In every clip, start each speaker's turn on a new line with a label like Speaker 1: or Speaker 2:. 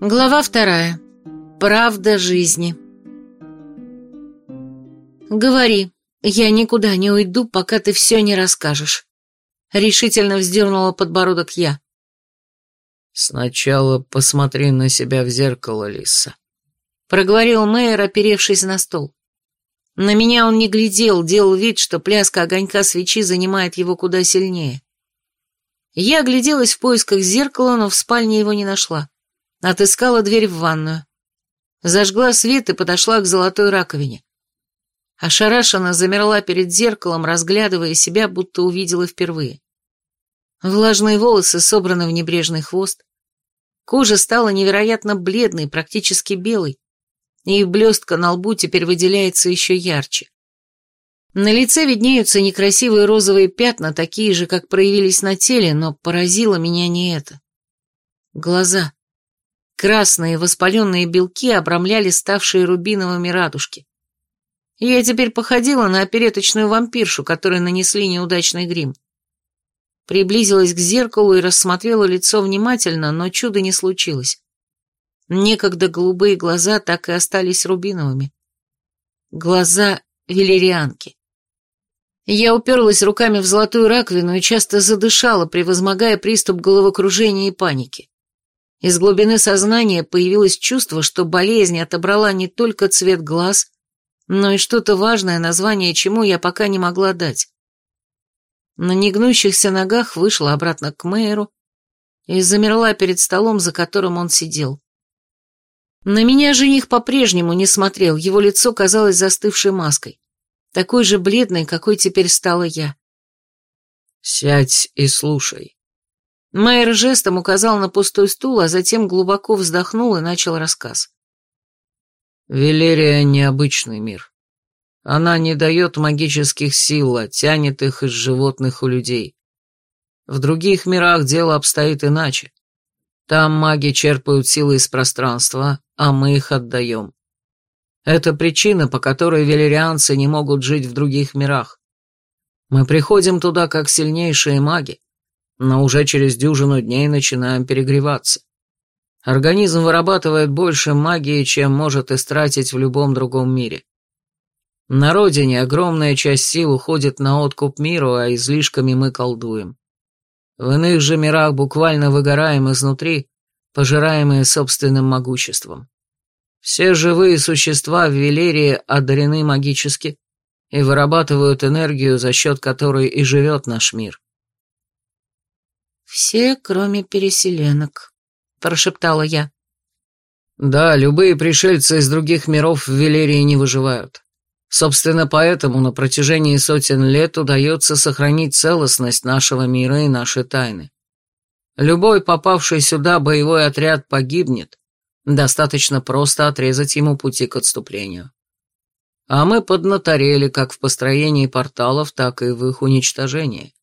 Speaker 1: Глава вторая. Правда жизни. Говори, я никуда не уйду, пока ты все не расскажешь. Решительно вздернула подбородок я.
Speaker 2: Сначала посмотри на себя в зеркало, Лиса.
Speaker 1: Проговорил Мэйр, оперевшись на стол. На меня он не глядел, делал вид, что пляска огонька свечи занимает его куда сильнее. Я огляделась в поисках зеркала, но в спальне его не нашла. Отыскала дверь в ванную. Зажгла свет и подошла к золотой раковине. Ошарашенно замерла перед зеркалом, разглядывая себя, будто увидела впервые. Влажные волосы собраны в небрежный хвост. Кожа стала невероятно бледной, практически белой, и блестка на лбу теперь выделяется еще ярче. На лице виднеются некрасивые розовые пятна, такие же, как проявились на теле, но поразило меня не это. Глаза. Красные воспаленные белки обрамляли ставшие рубиновыми радужки. Я теперь походила на опереточную вампиршу, которой нанесли неудачный грим. Приблизилась к зеркалу и рассмотрела лицо внимательно, но чуда не случилось. Некогда голубые глаза так и остались рубиновыми. Глаза велерианки. Я уперлась руками в золотую раковину и часто задышала, превозмогая приступ головокружения и паники. Из глубины сознания появилось чувство, что болезнь отобрала не только цвет глаз, но и что-то важное, название чему я пока не могла дать. На негнущихся ногах вышла обратно к мэру и замерла перед столом, за которым он сидел. На меня жених по-прежнему не смотрел, его лицо казалось застывшей маской такой же бледной, какой теперь стала я.
Speaker 2: «Сядь и слушай».
Speaker 1: Майер жестом указал на пустой стул, а затем глубоко вздохнул и начал рассказ.
Speaker 2: «Велерия — необычный мир. Она не дает магических сил, а тянет их из животных у людей. В других мирах дело обстоит иначе. Там маги черпают силы из пространства, а мы их отдаем. Это причина, по которой велерианцы не могут жить в других мирах. Мы приходим туда как сильнейшие маги, но уже через дюжину дней начинаем перегреваться. Организм вырабатывает больше магии, чем может истратить в любом другом мире. На родине огромная часть сил уходит на откуп миру, а излишками мы колдуем. В иных же мирах буквально выгораем изнутри, пожираемые собственным могуществом. Все живые существа в Велерии одарены магически и вырабатывают энергию, за счет которой и живет наш мир.
Speaker 1: «Все, кроме переселенок», — прошептала я.
Speaker 2: «Да, любые пришельцы из других миров в Велерии не выживают. Собственно, поэтому на протяжении сотен лет удается сохранить целостность нашего мира и нашей тайны. Любой попавший сюда боевой отряд погибнет, Достаточно просто отрезать ему пути к отступлению. А мы поднаторели как в построении порталов, так и в их уничтожении.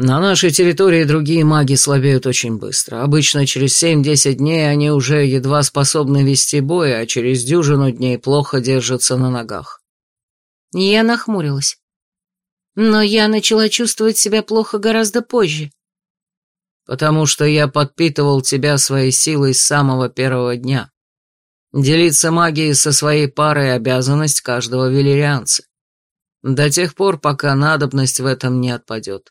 Speaker 2: На нашей территории другие маги слабеют очень быстро. Обычно через 7-10 дней они уже едва способны вести бой, а через дюжину дней плохо держатся на ногах.
Speaker 1: Я нахмурилась. Но я начала чувствовать себя плохо гораздо позже
Speaker 2: потому что я подпитывал тебя своей силой с самого первого дня. Делиться магией со своей парой – обязанность каждого велерианца. До тех пор, пока надобность в этом не отпадет.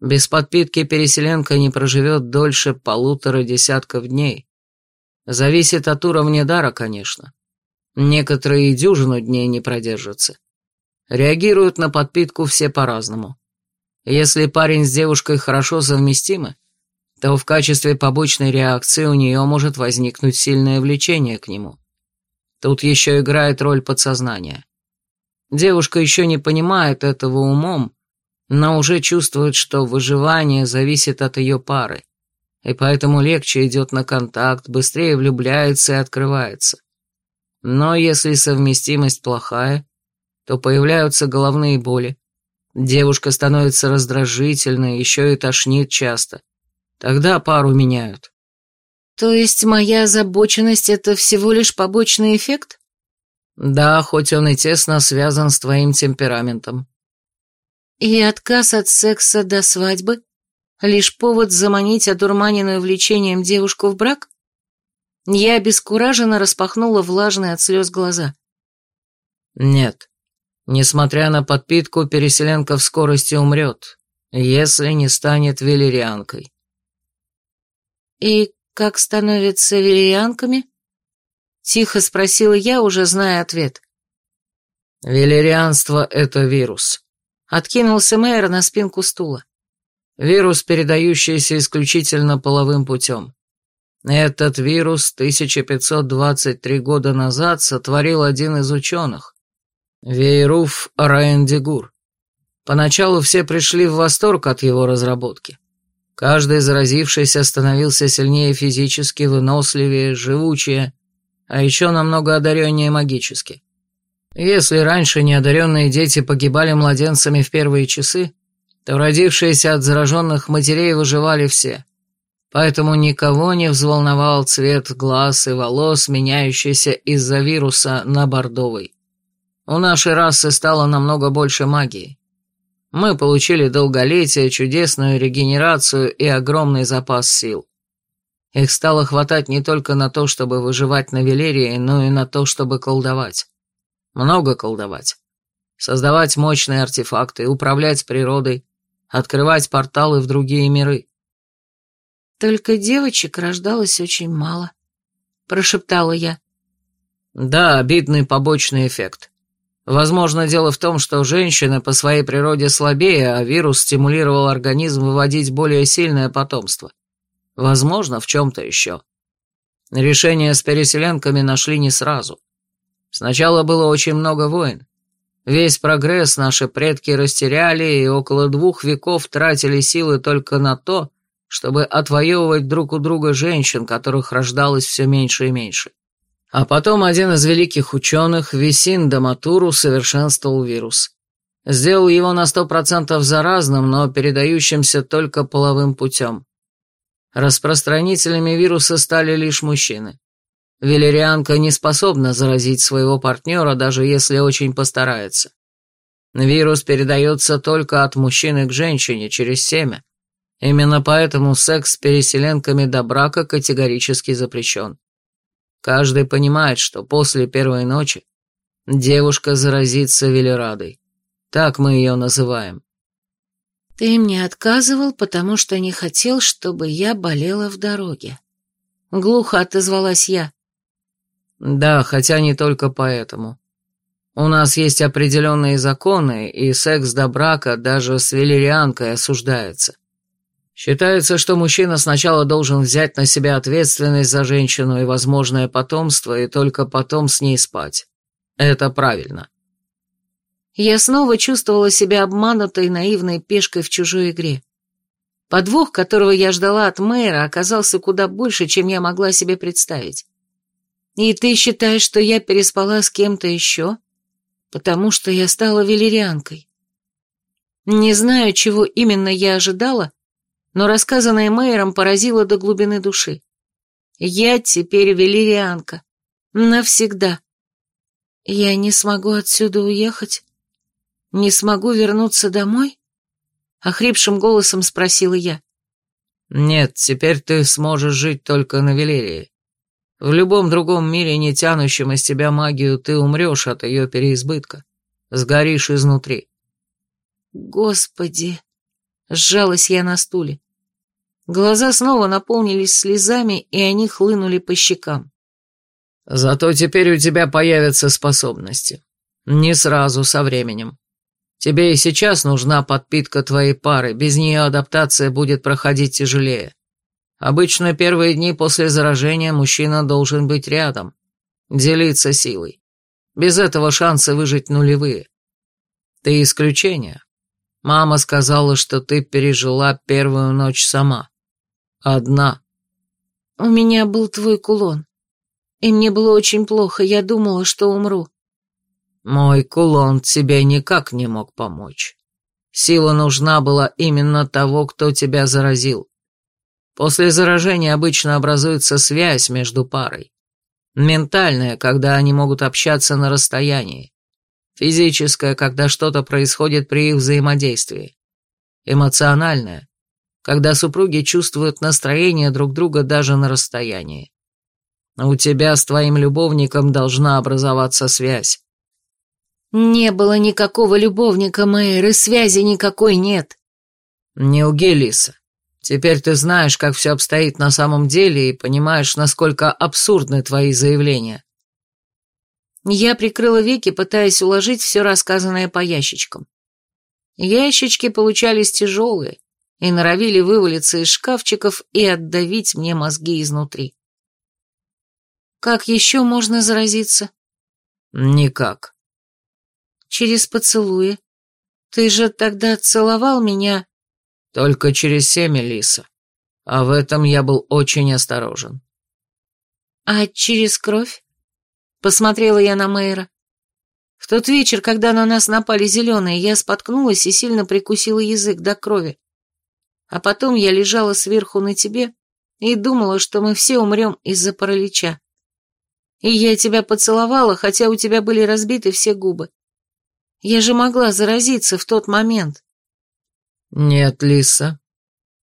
Speaker 2: Без подпитки переселенка не проживет дольше полутора десятков дней. Зависит от уровня дара, конечно. Некоторые и дюжину дней не продержатся. Реагируют на подпитку все по-разному. Если парень с девушкой хорошо совместимы, то в качестве побочной реакции у нее может возникнуть сильное влечение к нему. Тут еще играет роль подсознания. Девушка еще не понимает этого умом, но уже чувствует, что выживание зависит от ее пары, и поэтому легче идет на контакт, быстрее влюбляется и открывается. Но если совместимость плохая, то появляются головные боли. Девушка становится раздражительной, еще и тошнит часто. Тогда пару меняют.
Speaker 1: То есть моя озабоченность — это всего лишь побочный эффект?
Speaker 2: Да, хоть он и тесно связан с твоим темпераментом.
Speaker 1: И отказ от секса до свадьбы — лишь повод заманить одурманенную влечением девушку в брак? Я обескураженно распахнула влажные от слез глаза.
Speaker 2: Нет. Несмотря на подпитку, переселенка в скорости умрет, если не станет велирианкой.
Speaker 1: И как становятся велирианками? Тихо спросила я, уже зная ответ.
Speaker 2: Велирианство — это вирус.
Speaker 1: Откинулся мэр на спинку стула.
Speaker 2: Вирус, передающийся исключительно половым путем. Этот вирус 1523 года назад сотворил один из ученых, Вейруф Раендигур. Поначалу все пришли в восторг от его разработки. Каждый заразившийся становился сильнее физически, выносливее, живучее, а еще намного одареннее магически. Если раньше неодаренные дети погибали младенцами в первые часы, то родившиеся от зараженных матерей выживали все. Поэтому никого не взволновал цвет глаз и волос, меняющийся из-за вируса на бордовый. У нашей расы стало намного больше магии. Мы получили долголетие, чудесную регенерацию и огромный запас сил. Их стало хватать не только на то, чтобы выживать на Велерии, но и на то, чтобы колдовать. Много колдовать. Создавать мощные артефакты, управлять природой, открывать порталы в другие миры.
Speaker 1: «Только девочек рождалось очень мало», — прошептала я.
Speaker 2: «Да, обидный побочный эффект. Возможно, дело в том, что женщины по своей природе слабее, а вирус стимулировал организм выводить более сильное потомство. Возможно, в чем-то еще. Решение с переселенками нашли не сразу. Сначала было очень много войн. Весь прогресс наши предки растеряли и около двух веков тратили силы только на то, чтобы отвоевывать друг у друга женщин, которых рождалось все меньше и меньше. А потом один из великих ученых, Висин Даматуру, совершенствовал вирус. Сделал его на сто процентов заразным, но передающимся только половым путем. Распространителями вируса стали лишь мужчины. Велерианка не способна заразить своего партнера, даже если очень постарается. Вирус передается только от мужчины к женщине через семя. Именно поэтому секс с переселенками до брака категорически запрещен. Каждый понимает, что после первой ночи девушка заразится Велерадой. Так мы ее называем.
Speaker 1: Ты мне отказывал, потому что не хотел, чтобы я болела в дороге. Глухо отозвалась я.
Speaker 2: Да, хотя не только поэтому. У нас есть определенные законы, и секс до брака даже с велерианкой осуждается. Считается, что мужчина сначала должен взять на себя ответственность за женщину и возможное потомство, и только потом с ней спать. Это правильно.
Speaker 1: Я снова чувствовала себя обманутой наивной пешкой в чужой игре. Подвох, которого я ждала от мэра, оказался куда больше, чем я могла себе представить. И ты считаешь, что я переспала с кем-то еще? Потому что я стала велерианкой. Не знаю, чего именно я ожидала, но рассказанное Мэйром поразило до глубины души. Я теперь велирианка. Навсегда. Я не смогу отсюда уехать? Не смогу вернуться домой? Охрипшим голосом спросила я.
Speaker 2: Нет, теперь ты сможешь жить только на Велерии. В любом другом мире, не тянущем из тебя магию, ты умрешь от ее переизбытка. Сгоришь изнутри.
Speaker 1: Господи! Сжалась я на стуле. Глаза снова наполнились слезами, и они хлынули по щекам.
Speaker 2: «Зато теперь у тебя появятся способности. Не сразу, со временем. Тебе и сейчас нужна подпитка твоей пары, без нее адаптация будет проходить тяжелее. Обычно первые дни после заражения мужчина должен быть рядом, делиться силой. Без этого шансы выжить нулевые. Ты исключение. Мама сказала, что ты пережила первую ночь сама. Одна.
Speaker 1: У меня был твой кулон. И мне было очень плохо, я думала, что умру.
Speaker 2: Мой кулон тебе никак не мог помочь. Сила нужна была именно того, кто тебя заразил. После заражения обычно образуется связь между парой. Ментальная, когда они могут общаться на расстоянии. Физическая, когда что-то происходит при их взаимодействии. Эмоциональная, когда супруги чувствуют настроение друг друга даже на расстоянии. У тебя с твоим любовником должна образоваться связь.
Speaker 1: Не было никакого любовника, Мэйр, и связи никакой нет.
Speaker 2: Не лги, Лиса. Теперь ты знаешь, как все обстоит на самом деле и понимаешь, насколько абсурдны твои заявления.
Speaker 1: Я прикрыла веки, пытаясь уложить все рассказанное по ящичкам. Ящички получались тяжелые и норовили вывалиться из шкафчиков и отдавить мне мозги изнутри. Как еще можно заразиться?
Speaker 2: Никак.
Speaker 1: Через поцелуи. Ты же тогда целовал меня...
Speaker 2: Только через семя, Лиса. А в этом я был очень осторожен.
Speaker 1: А через кровь? Посмотрела я на Мэйра. В тот вечер, когда на нас напали зеленые, я споткнулась и сильно прикусила язык до крови. А потом я лежала сверху на тебе и думала, что мы все умрем из-за паралича. И я тебя поцеловала, хотя у тебя были разбиты все губы. Я же могла заразиться в тот момент.
Speaker 2: Нет, Лиса.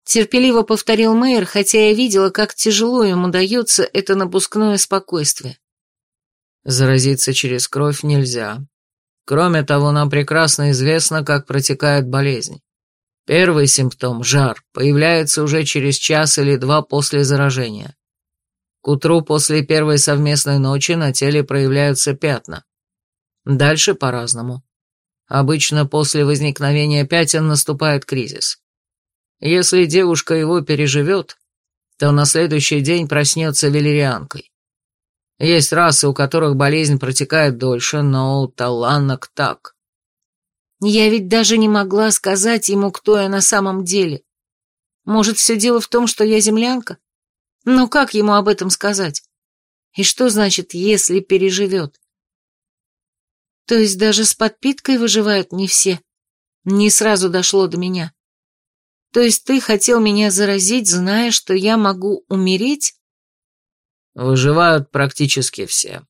Speaker 1: Терпеливо повторил мэр, хотя я видела, как тяжело ему дается это напускное спокойствие.
Speaker 2: Заразиться через кровь нельзя. Кроме того, нам прекрасно известно, как протекает болезнь. Первый симптом, жар, появляется уже через час или два после заражения. К утру после первой совместной ночи на теле проявляются пятна. Дальше по-разному. Обычно после возникновения пятен наступает кризис. Если девушка его переживет, то на следующий день проснется велерианкой. Есть расы, у которых болезнь протекает дольше, но у таланок так.
Speaker 1: Я ведь даже не могла сказать ему, кто я на самом деле. Может, все дело в том, что я землянка? Но как ему об этом сказать? И что значит, если переживет? То есть даже с подпиткой выживают не все? Не сразу дошло до меня. То есть ты хотел меня заразить, зная, что я могу умереть?
Speaker 2: Выживают практически все.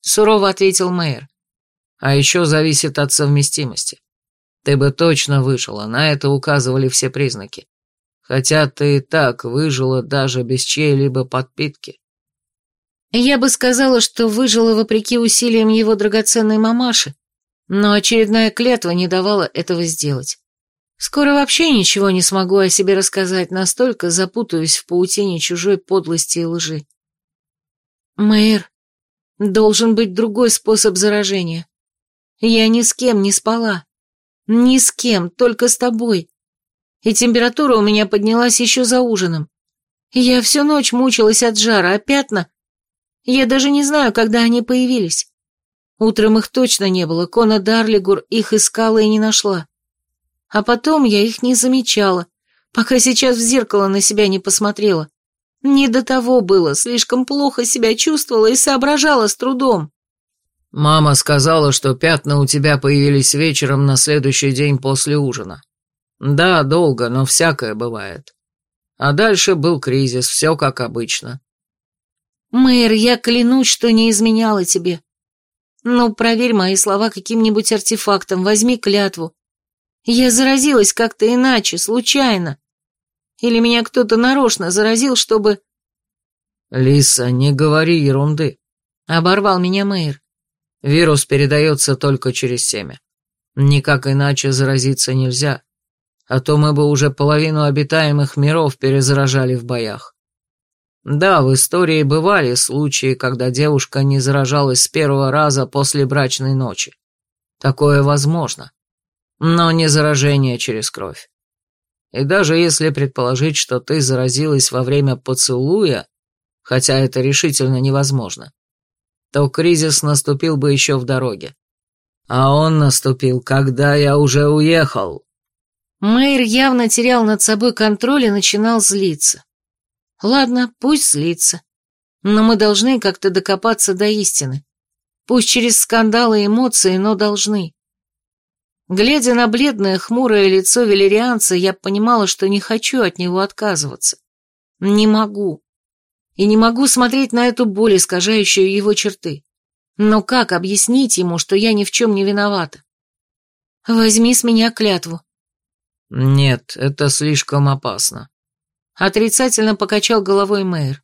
Speaker 1: Сурово ответил мэр.
Speaker 2: А еще зависит от совместимости. Ты бы точно выжила, на это указывали все признаки. Хотя ты и так выжила даже без чьей-либо подпитки.
Speaker 1: Я бы сказала, что выжила вопреки усилиям его драгоценной мамаши, но очередная клятва не давала этого сделать. Скоро вообще ничего не смогу о себе рассказать, настолько запутаюсь в паутине чужой подлости и лжи. Мэр, должен быть другой способ заражения. Я ни с кем не спала. Ни с кем, только с тобой и температура у меня поднялась еще за ужином. Я всю ночь мучилась от жара, а пятна... Я даже не знаю, когда они появились. Утром их точно не было, Кона Дарлигур их искала и не нашла. А потом я их не замечала, пока сейчас в зеркало на себя не посмотрела. Не до того было, слишком плохо себя чувствовала и соображала с трудом.
Speaker 2: Мама сказала, что пятна у тебя появились вечером на следующий день после ужина. Да, долго, но всякое бывает. А дальше был кризис, все как обычно.
Speaker 1: Мэр, я клянусь, что не изменяла тебе. Ну, проверь мои слова каким-нибудь артефактом, возьми клятву. Я заразилась как-то иначе, случайно. Или меня кто-то нарочно заразил, чтобы...
Speaker 2: Лиса, не говори ерунды.
Speaker 1: Оборвал меня Мэйр.
Speaker 2: Вирус передается только через семя. Никак иначе заразиться нельзя а то мы бы уже половину обитаемых миров перезаражали в боях. Да, в истории бывали случаи, когда девушка не заражалась с первого раза после брачной ночи. Такое возможно. Но не заражение через кровь. И даже если предположить, что ты заразилась во время поцелуя, хотя это решительно невозможно, то кризис наступил бы еще в дороге. А он наступил, когда я уже уехал.
Speaker 1: Мэйр явно терял над собой контроль и начинал злиться. Ладно, пусть злится. Но мы должны как-то докопаться до истины. Пусть через скандалы и эмоции, но должны. Глядя на бледное, хмурое лицо велерианца, я понимала, что не хочу от него отказываться. Не могу. И не могу смотреть на эту боль, искажающую его черты. Но как объяснить ему, что я ни в чем не виновата? Возьми с меня клятву.
Speaker 2: «Нет, это слишком опасно», —
Speaker 1: отрицательно покачал головой мэр.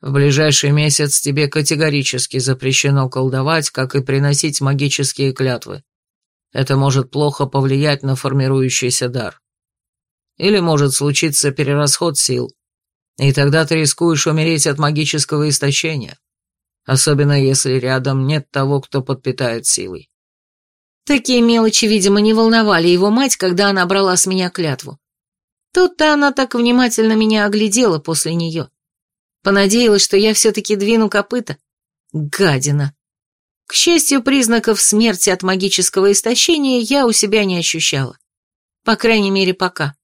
Speaker 2: В ближайший месяц тебе категорически запрещено колдовать, как и приносить магические клятвы. Это может плохо повлиять на формирующийся дар. Или может случиться перерасход сил, и тогда ты рискуешь умереть от магического истощения, особенно если рядом нет того, кто подпитает силой.
Speaker 1: Такие мелочи, видимо, не волновали его мать, когда она брала с меня клятву. Тут-то она так внимательно меня оглядела после нее. Понадеялась, что я все-таки двину копыта. Гадина. К счастью, признаков смерти от магического истощения я у себя не ощущала. По крайней мере, пока.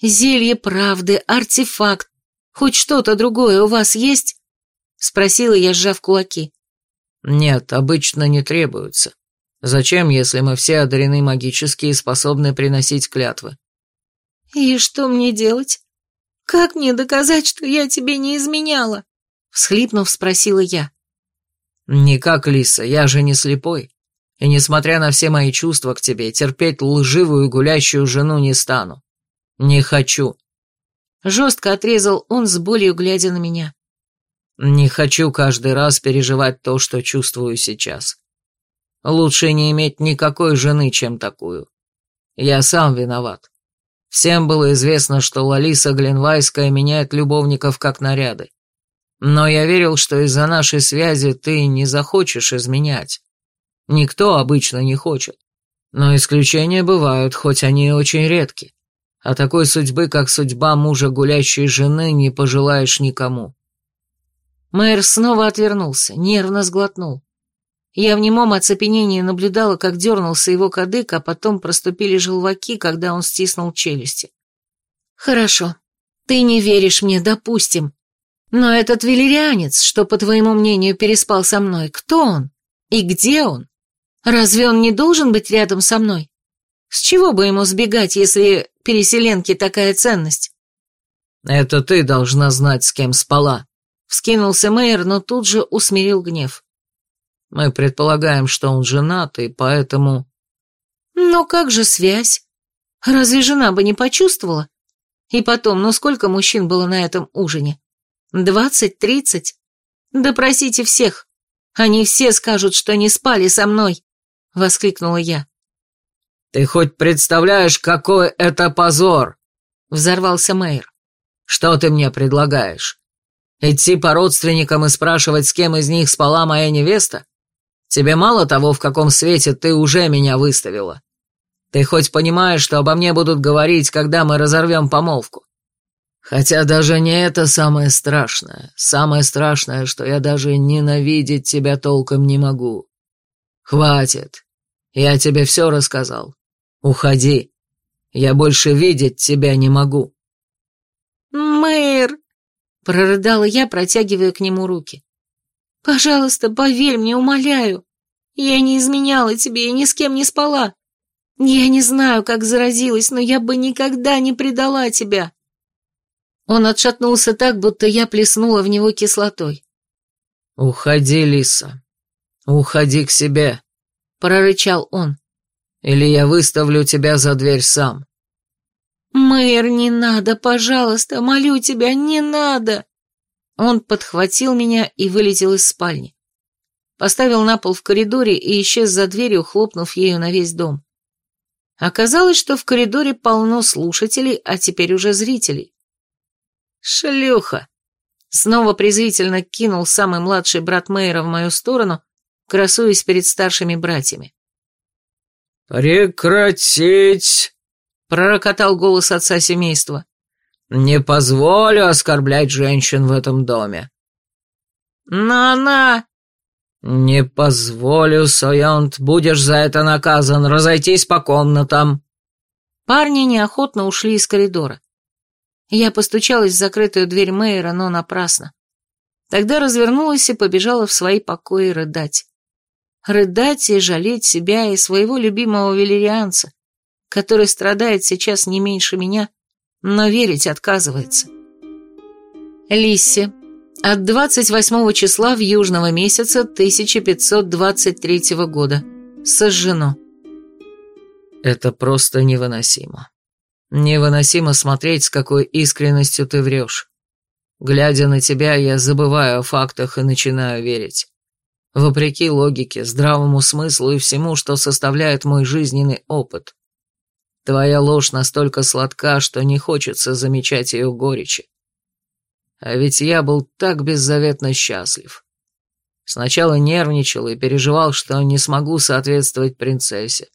Speaker 1: Зелье правды, артефакт, хоть что-то другое у вас есть? Спросила я, сжав кулаки.
Speaker 2: Нет, обычно не требуются. Зачем, если мы все одарены магически и способны приносить клятвы?
Speaker 1: И что мне делать? «Как мне доказать, что я тебе не изменяла?» Всхлипнув, спросила я.
Speaker 2: «Никак, Лиса, я же не слепой. И несмотря на все мои чувства к тебе, терпеть лживую гулящую жену не стану. Не хочу».
Speaker 1: Жестко отрезал он с болью, глядя на меня.
Speaker 2: «Не хочу каждый раз переживать то, что чувствую сейчас. Лучше не иметь никакой жены, чем такую. Я сам виноват. Всем было известно, что Лалиса Гленвайская меняет любовников как наряды. Но я верил, что из-за нашей связи ты не захочешь изменять. Никто обычно не хочет. Но исключения бывают, хоть они и очень редки. А такой судьбы, как судьба мужа гулящей жены, не пожелаешь никому.
Speaker 1: Мэр снова отвернулся, нервно сглотнул. Я в немом оцепенении наблюдала, как дернулся его кадык, а потом проступили желваки, когда он стиснул челюсти. «Хорошо. Ты не веришь мне, допустим. Но этот велирианец, что, по твоему мнению, переспал со мной, кто он? И где он? Разве он не должен быть рядом со мной? С чего бы ему сбегать, если переселенке такая ценность?»
Speaker 2: «Это ты должна знать, с кем спала», —
Speaker 1: вскинулся Мэйр, но тут же усмирил гнев.
Speaker 2: Мы предполагаем, что он женат, и поэтому...»
Speaker 1: «Но как же связь? Разве жена бы не почувствовала? И потом, ну сколько мужчин было на этом ужине? Двадцать, тридцать? Допросите всех. Они все скажут, что не спали со мной!» — воскликнула я.
Speaker 2: «Ты хоть представляешь, какой это позор?» — взорвался Мэйр. «Что ты мне предлагаешь? Идти по родственникам и спрашивать, с кем из них спала моя невеста? Тебе мало того, в каком свете ты уже меня выставила? Ты хоть понимаешь, что обо мне будут говорить, когда мы разорвем помолвку? Хотя даже не это самое страшное. Самое страшное, что я даже ненавидеть тебя толком не могу. Хватит. Я тебе все рассказал. Уходи. Я больше видеть тебя не могу.
Speaker 1: Мэр, прорыдала я, протягивая к нему руки. Пожалуйста, поверь мне, умоляю. Я не изменяла тебе и ни с кем не спала. Я не знаю, как заразилась, но я бы никогда не предала тебя. Он отшатнулся так, будто я плеснула в него кислотой.
Speaker 2: «Уходи, Лиса. Уходи к себе», — прорычал он. «Или я выставлю тебя за дверь сам».
Speaker 1: «Мэр, не надо, пожалуйста, молю тебя, не надо!» Он подхватил меня и вылетел из спальни. Поставил на пол в коридоре и исчез за дверью, хлопнув ею на весь дом. Оказалось, что в коридоре полно слушателей, а теперь уже зрителей. «Шлюха!» Снова презрительно кинул самый младший брат Мэйра в мою сторону, красуясь перед старшими братьями.
Speaker 2: «Прекратить!» — пророкотал голос отца семейства. Не позволю оскорблять женщин в этом доме.
Speaker 1: На-на!
Speaker 2: Не позволю, Соянт, будешь за это наказан, разойтись по комнатам.
Speaker 1: Парни неохотно ушли из коридора. Я постучалась в закрытую дверь Мэйра, но напрасно. Тогда развернулась и побежала в свои покои рыдать. Рыдать и жалеть себя и своего любимого велерианца, который страдает сейчас не меньше меня, но верить отказывается. Лисси. От 28 числа в южного месяца 1523 года. Сожжено.
Speaker 2: Это просто невыносимо. Невыносимо смотреть, с какой искренностью ты врешь. Глядя на тебя, я забываю о фактах и начинаю верить. Вопреки логике, здравому смыслу и всему, что составляет мой жизненный опыт. Твоя ложь настолько сладка, что не хочется замечать ее горечи. А ведь я был так беззаветно счастлив. Сначала нервничал и переживал, что не смогу соответствовать принцессе,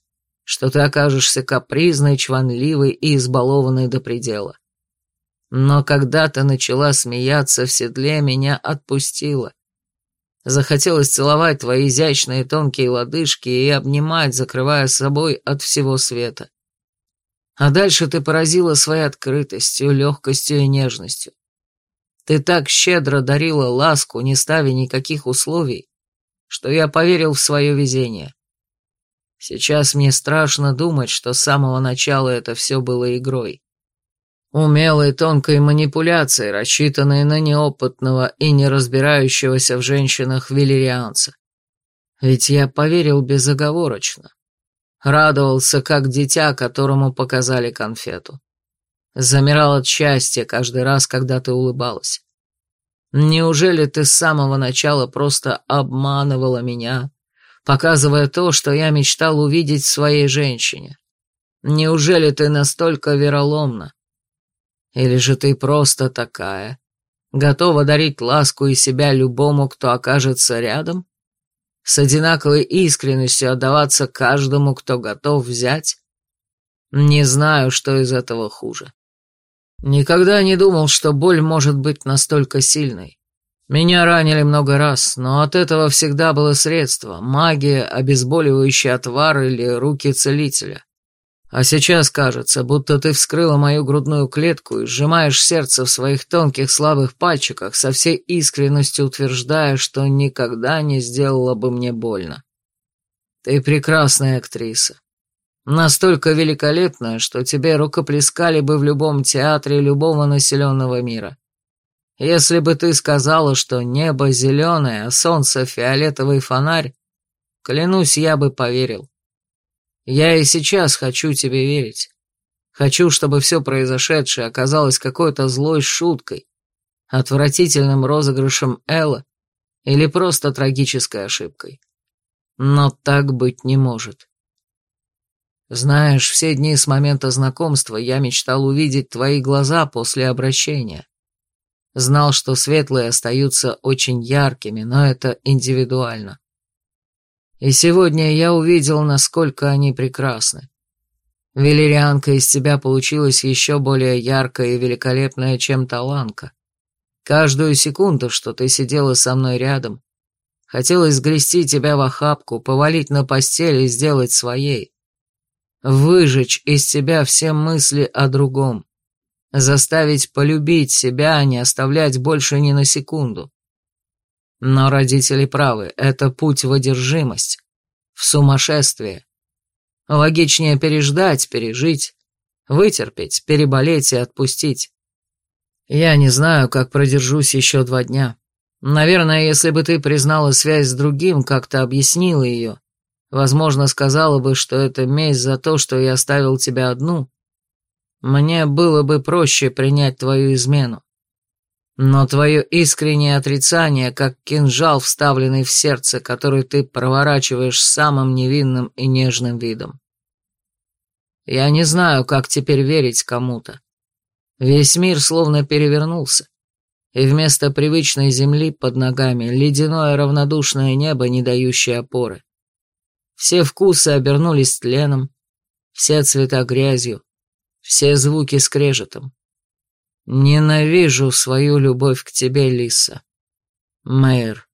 Speaker 2: что ты окажешься капризной, чванливой и избалованной до предела. Но когда ты начала смеяться в седле, меня отпустила. Захотелось целовать твои изящные тонкие лодыжки и обнимать, закрывая собой от всего света. А дальше ты поразила своей открытостью, легкостью и нежностью. Ты так щедро дарила ласку, не ставя никаких условий, что я поверил в свое везение. Сейчас мне страшно думать, что с самого начала это все было игрой. Умелой тонкой манипуляцией, рассчитанной на неопытного и не разбирающегося в женщинах велирианца. Ведь я поверил безоговорочно. Радовался, как дитя, которому показали конфету. Замирал от счастья каждый раз, когда ты улыбалась. Неужели ты с самого начала просто обманывала меня, показывая то, что я мечтал увидеть в своей женщине? Неужели ты настолько вероломна? Или же ты просто такая, готова дарить ласку и себя любому, кто окажется рядом? С одинаковой искренностью отдаваться каждому, кто готов взять? Не знаю, что из этого хуже. Никогда не думал, что боль может быть настолько сильной. Меня ранили много раз, но от этого всегда было средство – магия, обезболивающий отвар или руки целителя. А сейчас кажется, будто ты вскрыла мою грудную клетку и сжимаешь сердце в своих тонких слабых пальчиках, со всей искренностью утверждая, что никогда не сделала бы мне больно. Ты прекрасная актриса. Настолько великолепная, что тебе рукоплескали бы в любом театре любого населенного мира. Если бы ты сказала, что небо зеленое, а солнце фиолетовый фонарь, клянусь, я бы поверил. Я и сейчас хочу тебе верить. Хочу, чтобы все произошедшее оказалось какой-то злой шуткой, отвратительным розыгрышем Элла или просто трагической ошибкой. Но так быть не может. Знаешь, все дни с момента знакомства я мечтал увидеть твои глаза после обращения. Знал, что светлые остаются очень яркими, но это индивидуально. И сегодня я увидел, насколько они прекрасны. Велерианка из тебя получилась еще более яркая и великолепная, чем таланка. Каждую секунду, что ты сидела со мной рядом, хотелось сгрести тебя в охапку, повалить на постель и сделать своей выжечь из тебя все мысли о другом, заставить полюбить себя, а не оставлять больше ни на секунду. Но родители правы, это путь в одержимость, в сумасшествие. Логичнее переждать, пережить, вытерпеть, переболеть и отпустить. Я не знаю, как продержусь еще два дня. Наверное, если бы ты признала связь с другим, как-то объяснила ее, Возможно, сказала бы, что это месть за то, что я оставил тебя одну. Мне было бы проще принять твою измену. Но твое искреннее отрицание, как кинжал, вставленный в сердце, который ты проворачиваешь самым невинным и нежным видом. Я не знаю, как теперь верить кому-то. Весь мир словно перевернулся, и вместо привычной земли под ногами ледяное равнодушное небо, не дающее опоры. Все вкусы обернулись тленом, все цвета грязью, все звуки скрежетом. Ненавижу свою любовь к тебе, Лиса. Мэйр.